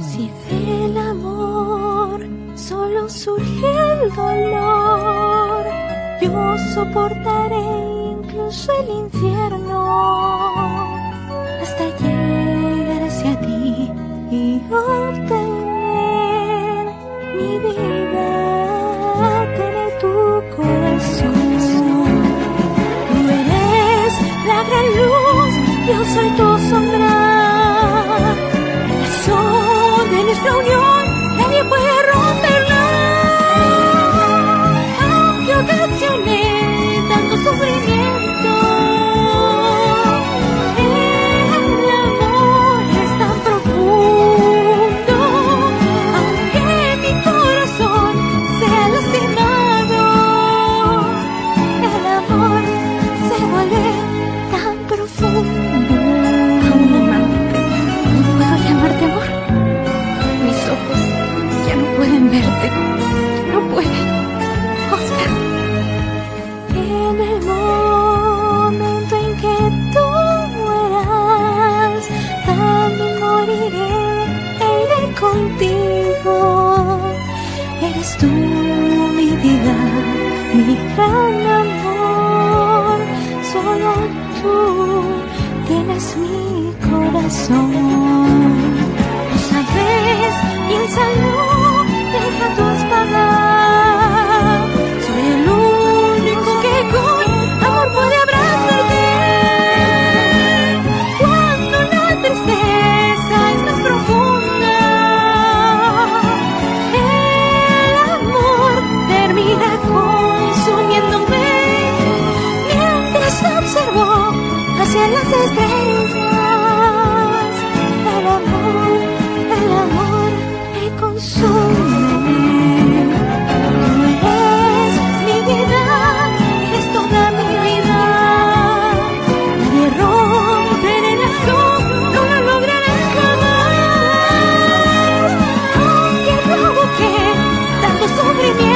Si del amor solo surge el dolor, yo soportaré incluso el infierno hasta llegar hacia ti y obtener mi vida, tener tu corazón. Tú eres la gran luz, yo soy tu sombra. Contigo. Eres tú mi vida, mi gran amor. Solo tú tienes mi corazón. las estrellas. El amor, el amor me consume. Tú eres mi vida, es toda mi vida. Nadie rompe en el azul, no lo lograré jamás. Aunque provoque tanto sufrimiento.